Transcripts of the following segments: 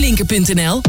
Blinker.nl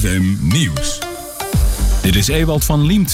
FM Nieuws. Dit is Ewald van Liemt